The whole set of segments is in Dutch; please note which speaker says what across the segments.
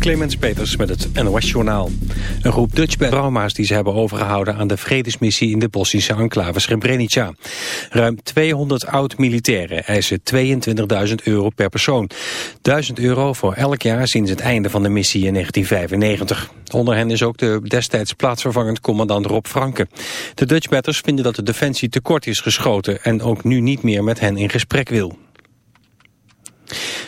Speaker 1: Clemens Peters met het NOS-journaal. Een groep Dutch trauma's die ze hebben overgehouden aan de vredesmissie in de Bosnische enclave Srebrenica. Ruim 200 oud-militairen eisen 22.000 euro per persoon. 1000 euro voor elk jaar sinds het einde van de missie in 1995. Onder hen is ook de destijds plaatsvervangend commandant Rob Franke. De Dutch Batters vinden dat de defensie tekort is geschoten en ook nu niet meer met hen in gesprek wil.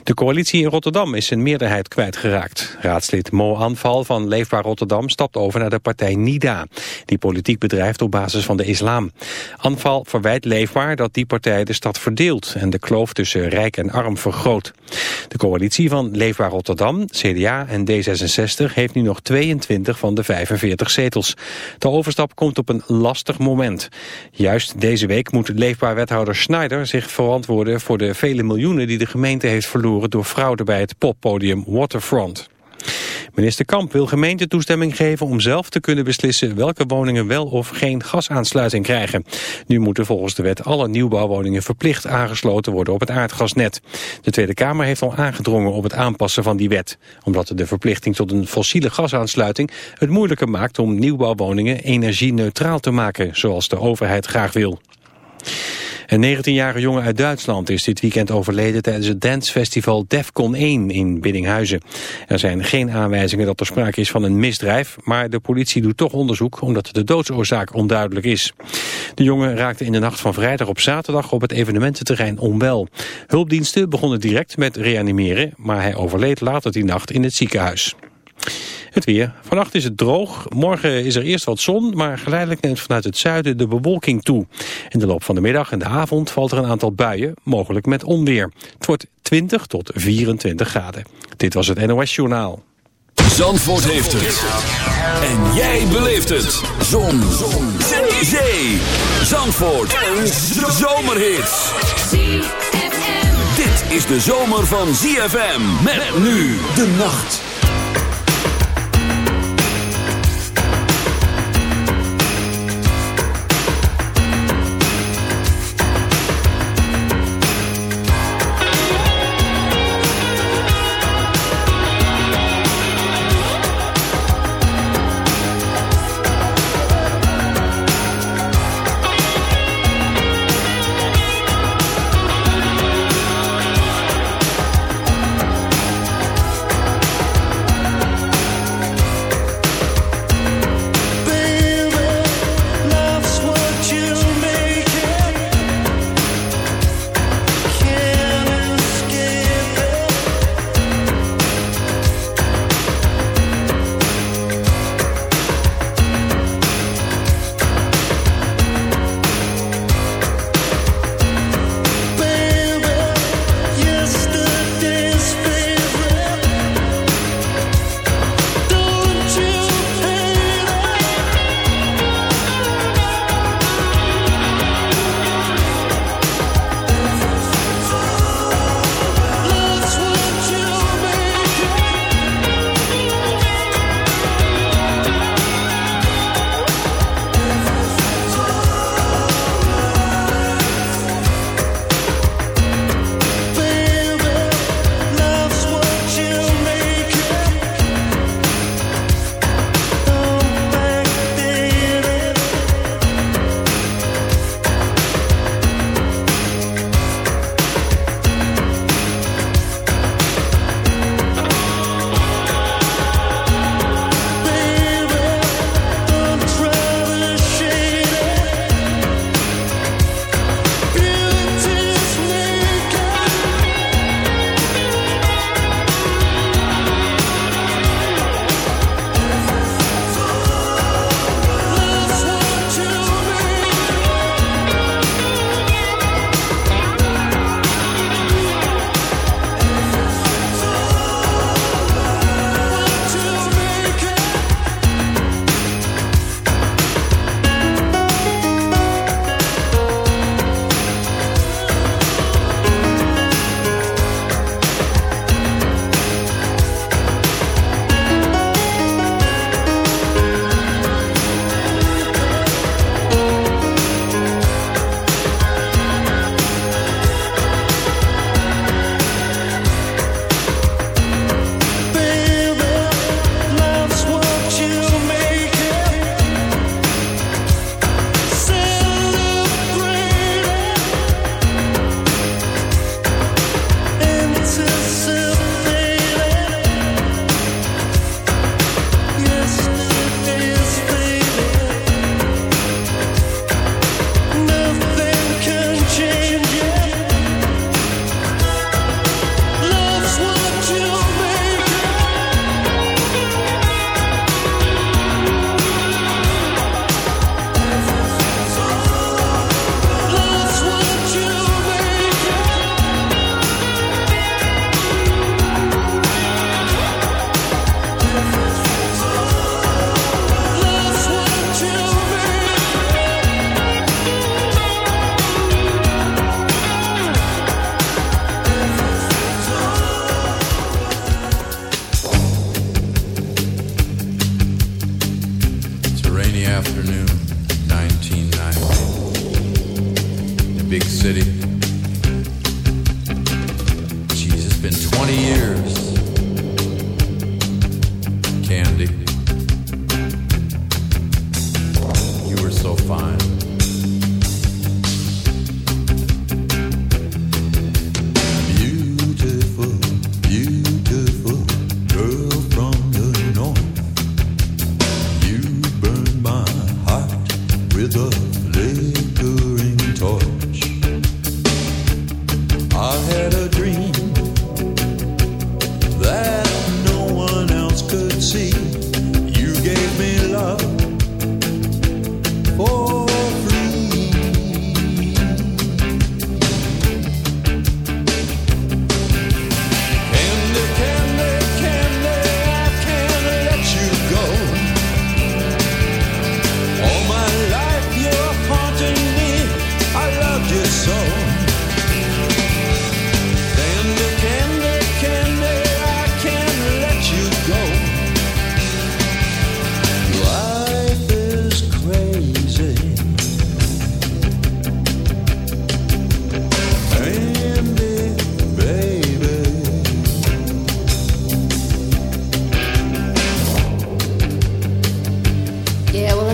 Speaker 1: De coalitie in Rotterdam is zijn meerderheid kwijtgeraakt. Raadslid Mo Anval van Leefbaar Rotterdam stapt over naar de partij NIDA... die politiek bedrijft op basis van de islam. Anval verwijt Leefbaar dat die partij de stad verdeelt... en de kloof tussen rijk en arm vergroot. De coalitie van Leefbaar Rotterdam, CDA en D66... heeft nu nog 22 van de 45 zetels. De overstap komt op een lastig moment. Juist deze week moet Leefbaar-wethouder Schneider zich verantwoorden... voor de vele miljoenen die de gemeente heeft verloren door fraude bij het poppodium Waterfront. Minister Kamp wil gemeente toestemming geven om zelf te kunnen beslissen welke woningen wel of geen gasaansluiting krijgen. Nu moeten volgens de wet alle nieuwbouwwoningen verplicht aangesloten worden op het aardgasnet. De Tweede Kamer heeft al aangedrongen op het aanpassen van die wet, omdat de verplichting tot een fossiele gasaansluiting het moeilijker maakt om nieuwbouwwoningen energie-neutraal te maken, zoals de overheid graag wil. Een 19-jarige jongen uit Duitsland is dit weekend overleden tijdens het dancefestival Defcon 1 in Biddinghuizen. Er zijn geen aanwijzingen dat er sprake is van een misdrijf, maar de politie doet toch onderzoek omdat de doodsoorzaak onduidelijk is. De jongen raakte in de nacht van vrijdag op zaterdag op het evenemententerrein onwel. Hulpdiensten begonnen direct met reanimeren, maar hij overleed later die nacht in het ziekenhuis. Het weer. Vannacht is het droog. Morgen is er eerst wat zon, maar geleidelijk neemt vanuit het zuiden de bewolking toe. In de loop van de middag en de avond valt er een aantal buien, mogelijk met onweer. Het wordt 20 tot 24 graden. Dit was het NOS Journaal.
Speaker 2: Zandvoort heeft het. En jij beleeft het. Zon. zon. Zee. Zee. Zandvoort. Een zomerhit. Dit is de zomer van ZFM. Met nu de nacht.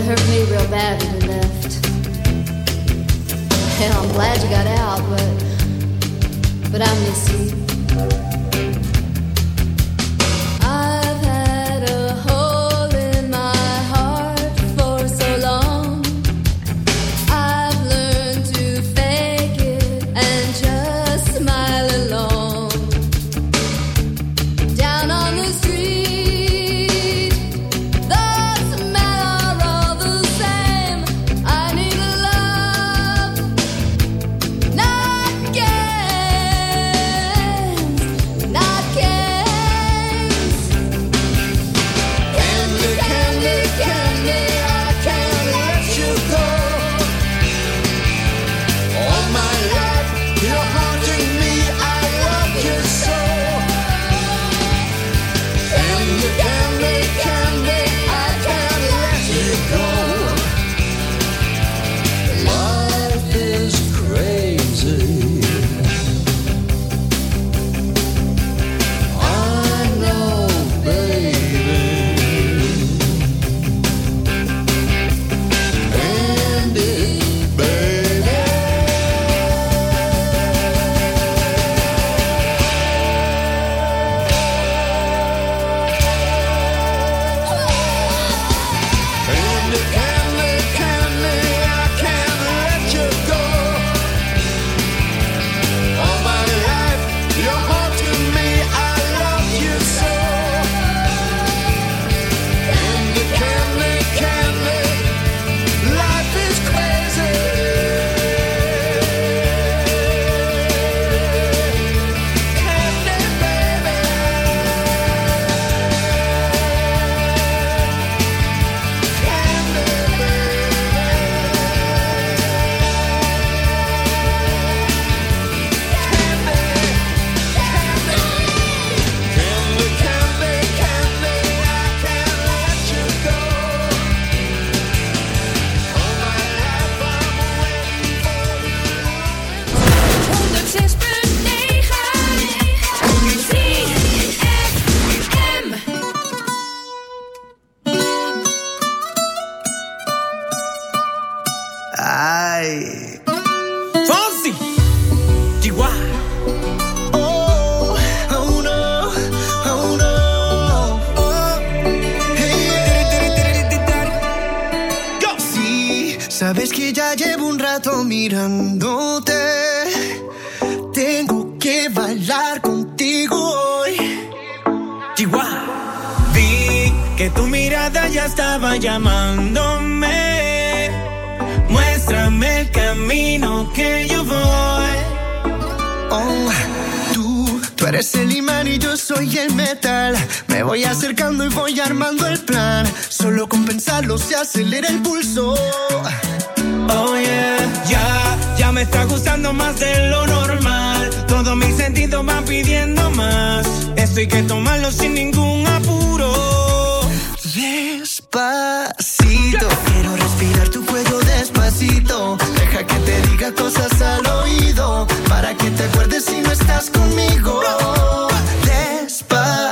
Speaker 3: hurt me real bad when you left. And I'm glad you got out, but but I miss
Speaker 4: you.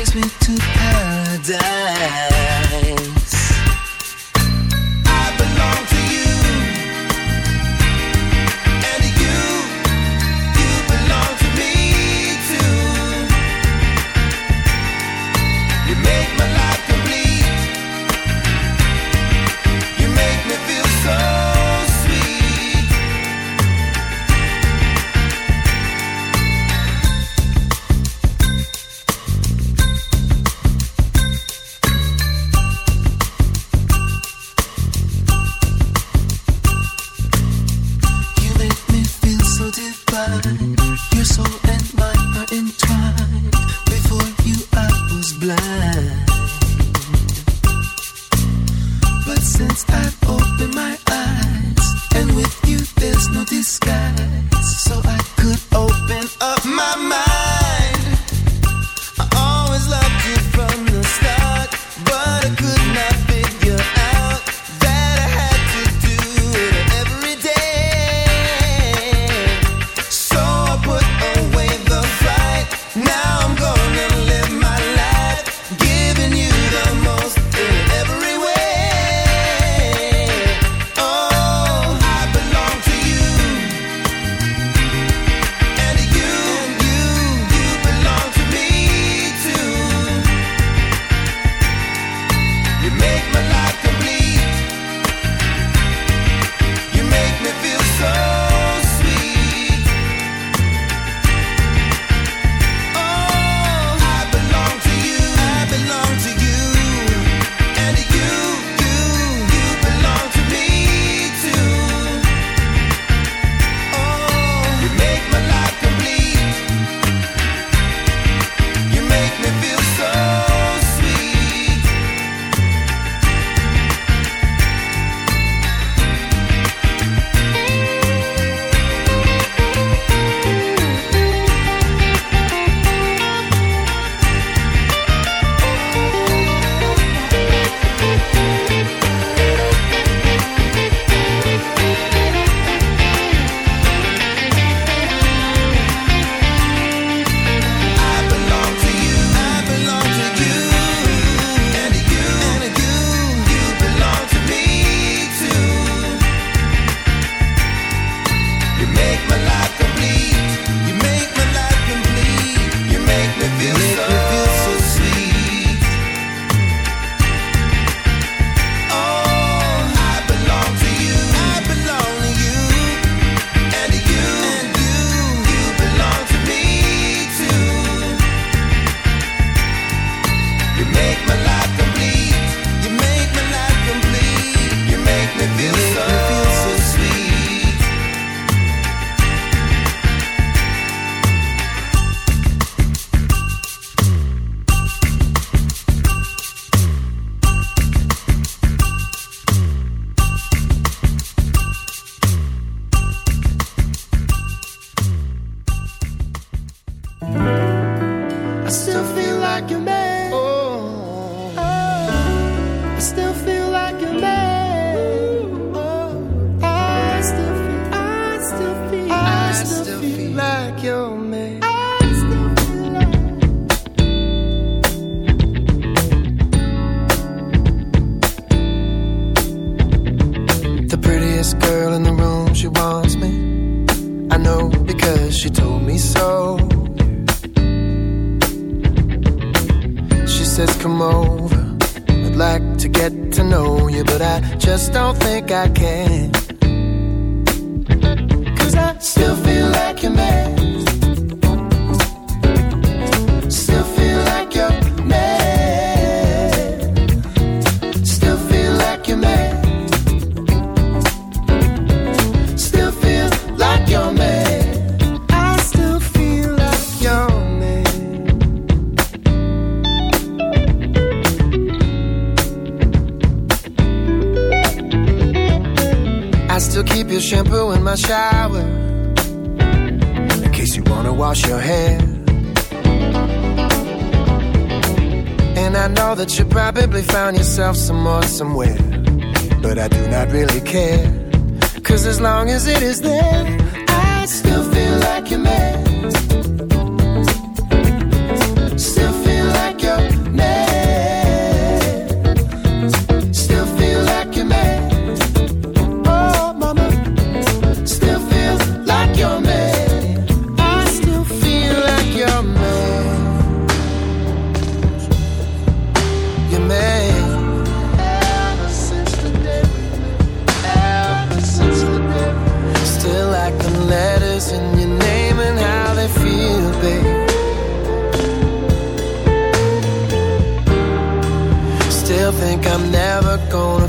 Speaker 4: takes me to paradise. like your. The prettiest girl in the room, she wants me. I know because she told me so. She says, Come over. I'd like to get to know you, but I just don't think I can. it is the I'm never gonna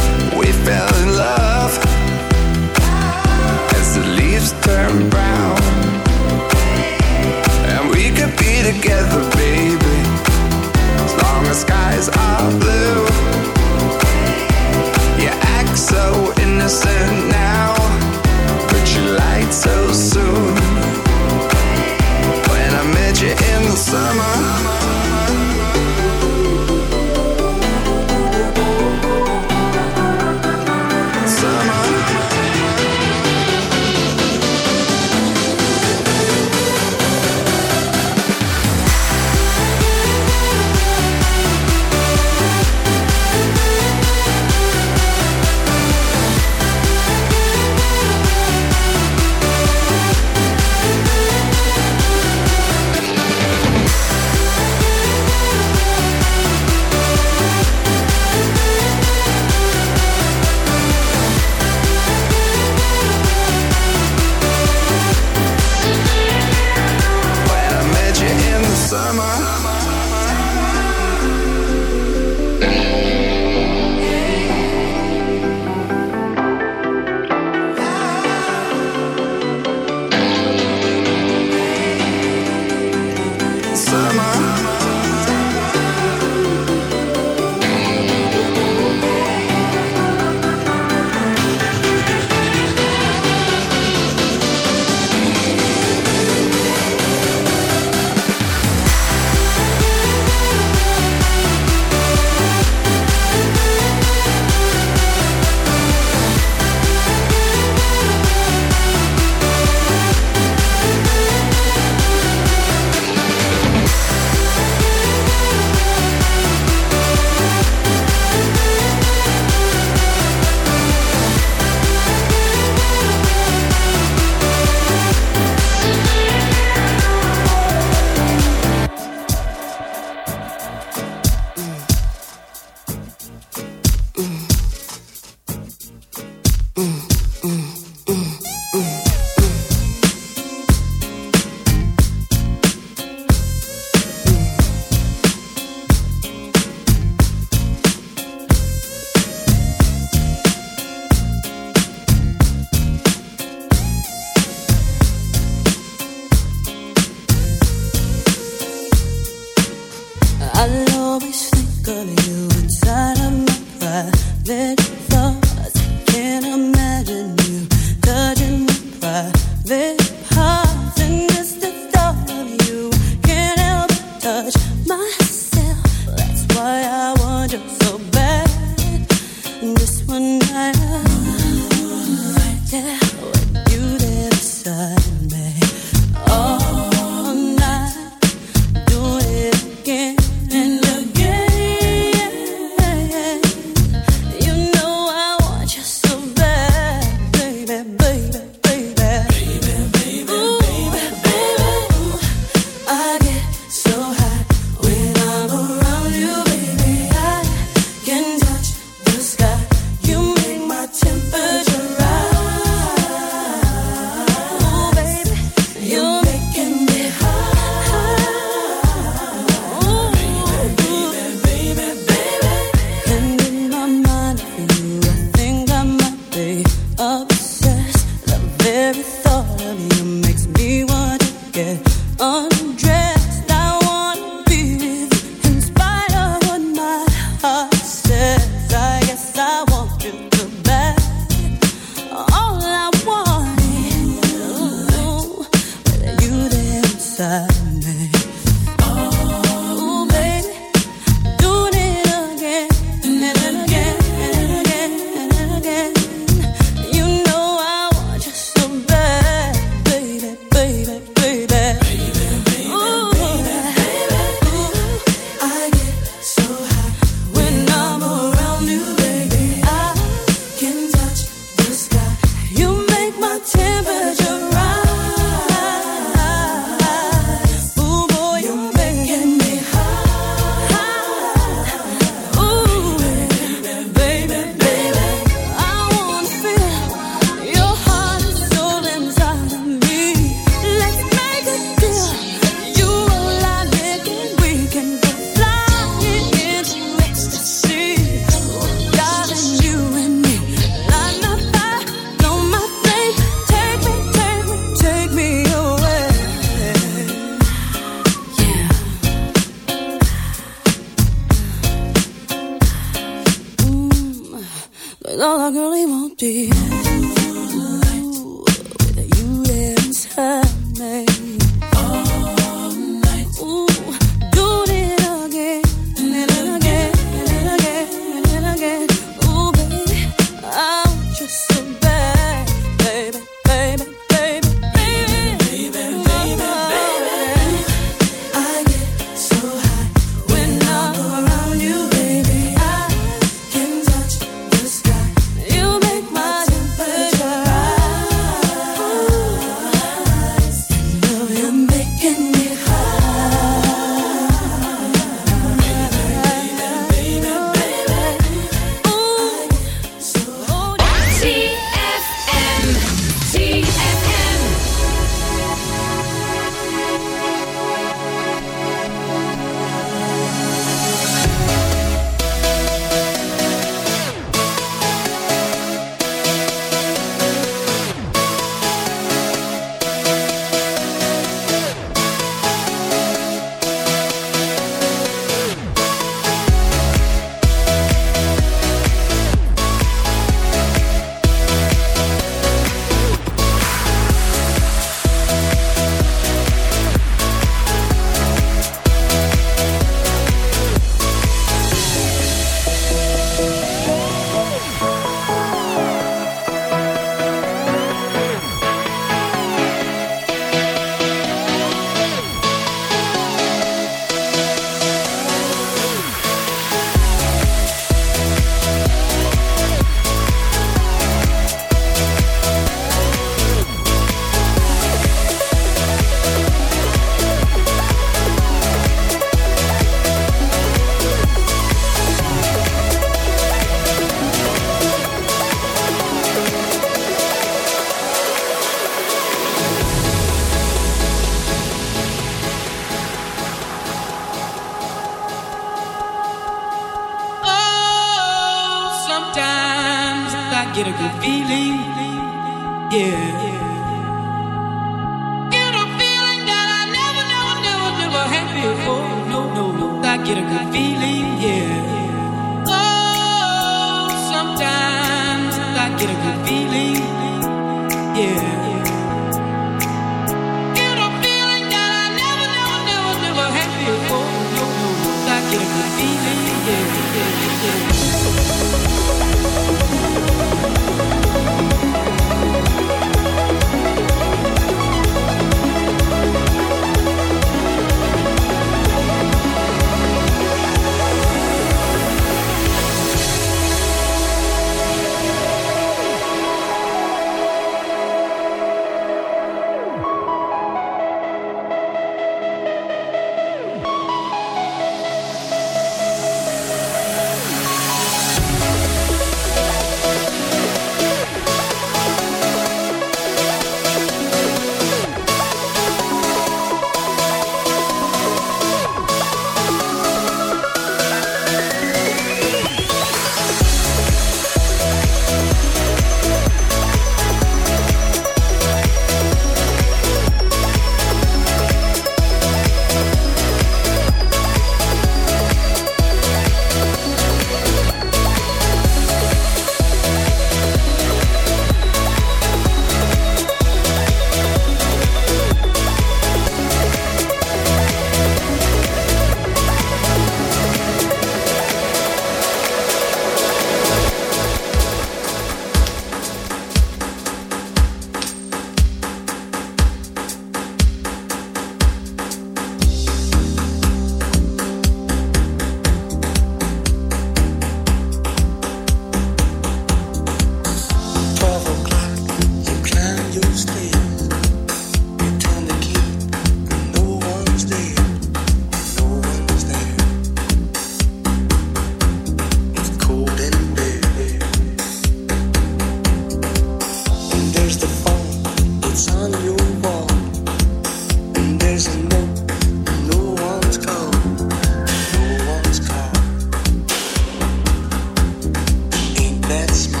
Speaker 5: that's my